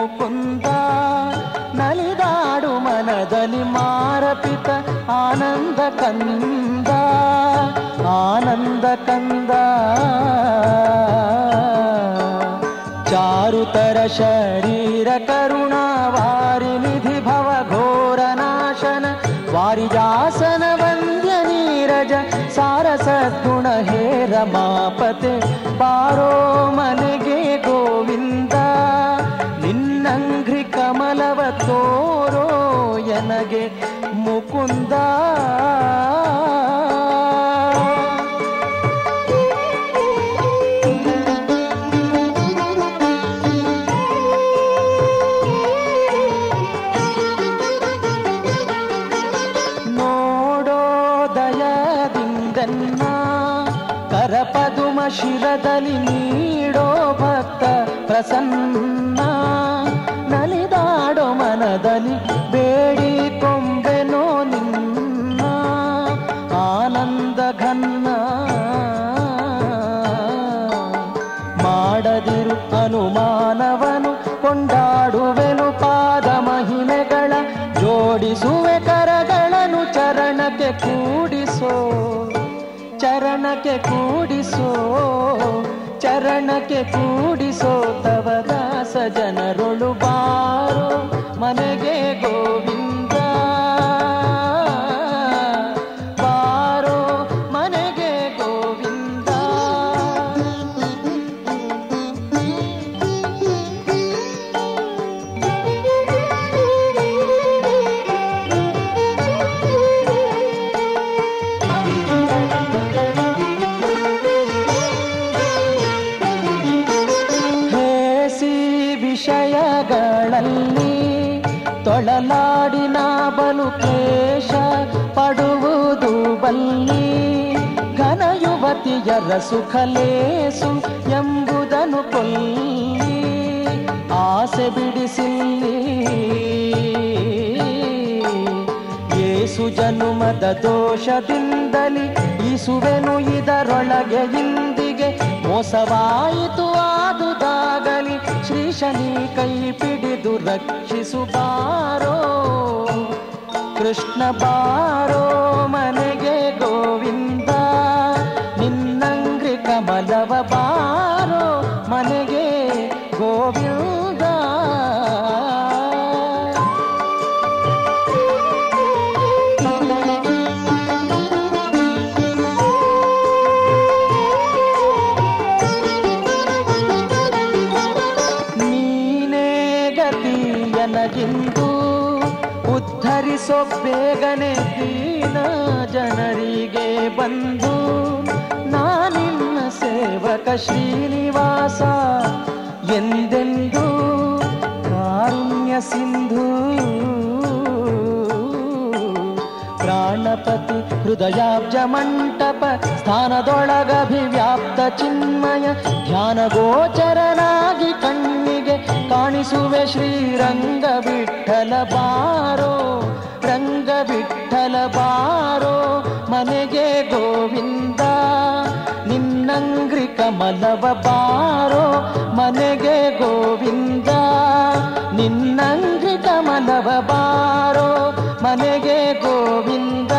ಮುಕುಂದ ನಲಿದಾಡು ಮನದಲ್ಲಿ ಮಾರಪಿತ ಆನಂದ पुन्दा नलिदारुमनदलि मारपित आनन्दकन्दा आनन्दकन्द चारुतरशरीरकरुणा वारिनिधि भवघोरनाशन वारिदासन वन्द्य नीरज सारसद्गुण हेरमापते पारो मने गे गोविन्द ಕಮಲವ ತೋರೋ ಎನಗೆ ಮುಕುಂದ. ಶಿರದಲ್ಲಿ ನೀಡೋ ಭಕ್ತ ಪ್ರಸನ್ನ. ಘನ್ನ ಮಾಡದಿರು ಅನುಮಾನವನು, ಕೊಂಡಾಡುವೆನು ಪಾದ ಮಹಿಮೆಗಳ, ಜೋಡಿಸುವೆ ಕರಗಳನ್ನು ಚರಣಕ್ಕೆ ಕೂಡಿಸೋ ಚರಣಕ್ಕೆ ಕೂಡಿಸೋ ಚರಣಕ್ಕೆ ಕೂಡಿಸೋ ತವದಾಸ ಜನರೊಳು ಬಾರೋ ಮನೆಗೆ ಗೋವಿಂದ ತೊಳಲಾಡಿನ ಬಲು ಕ್ಲೇಶ ಪಡುವುದು ಬಲ್ಲಿ ಘನ ಯುವತಿಯರ ಸುಖಲೇಸು ಎಂಬುದನ್ನು ಕೊಲ್ಲಿ. ಆಸೆ ಬಿಡಿಸಿಲ್ಲಿ. ಏಸು ಜನುಮದ ದೋಷದಿಂದಲಿ ಈಸುವೆನು ಇದರೊಳಗೆ ಇಂದಿಗೆ. ಮೋಸವಾಯಿತು ಆದುದಾಗಲಿ ಶ್ರೀಶನಿ ಕೈ ಪಿಡಿದು ರಕ್ಷಿಸು ಬಾರೋ ಕೃಷ್ಣ ಬಾರೋ ಮನೆಗೆ ಗೋವಿಂದ ನಿನ್ನಂಗ್ರಿ ಕಮಲವ ಬಾರೋ ಮನೆಗೆ ಗೋವಿಂದ. ನೀನೇ ಗತಿಯನಗಿಂದು ಉದ್ಧರಿಸೋ ಬೇಗನೆ ದೀನ ಜನರಿಗೆ ಬಂದು, ನಾನಿನ್ನ ಸೇವಕ ಶ್ರೀನಿವಾಸ ಎಂದೆಂದು ಕಾರುಣ್ಯ ಸಿಂಧು. ಪ್ರಾಣಪತಿ ಹೃದಯಾಬ್ಜ ಮಂಟಪ ಸ್ಥಾನದೊಳಗಭಿವ್ಯಾಪ್ತ ಚಿನ್ಮಯ, ಧ್ಯಾನ ಗೋಚರನಾಗಿ ಕಣ್ಣಿಗೆ ಕಾಣಿಸುವೆ ಶ್ರೀರಂಗ ವಿಠಲ ಬಾರೋ. ವಿಠಲ ಬಾರೋ ಮನೆಗೆ ಗೋವಿಂದ ನಿನ್ನಂಗ್ರಿ ಕಮಲವ ಬಾರೋ ಮನೆಗೆ ಗೋವಿಂದ ನಿನ್ನಂಗ್ರಿ ಕಮಲವ ಬಾರೋ ಮನೆಗೆ ಗೋವಿಂದ.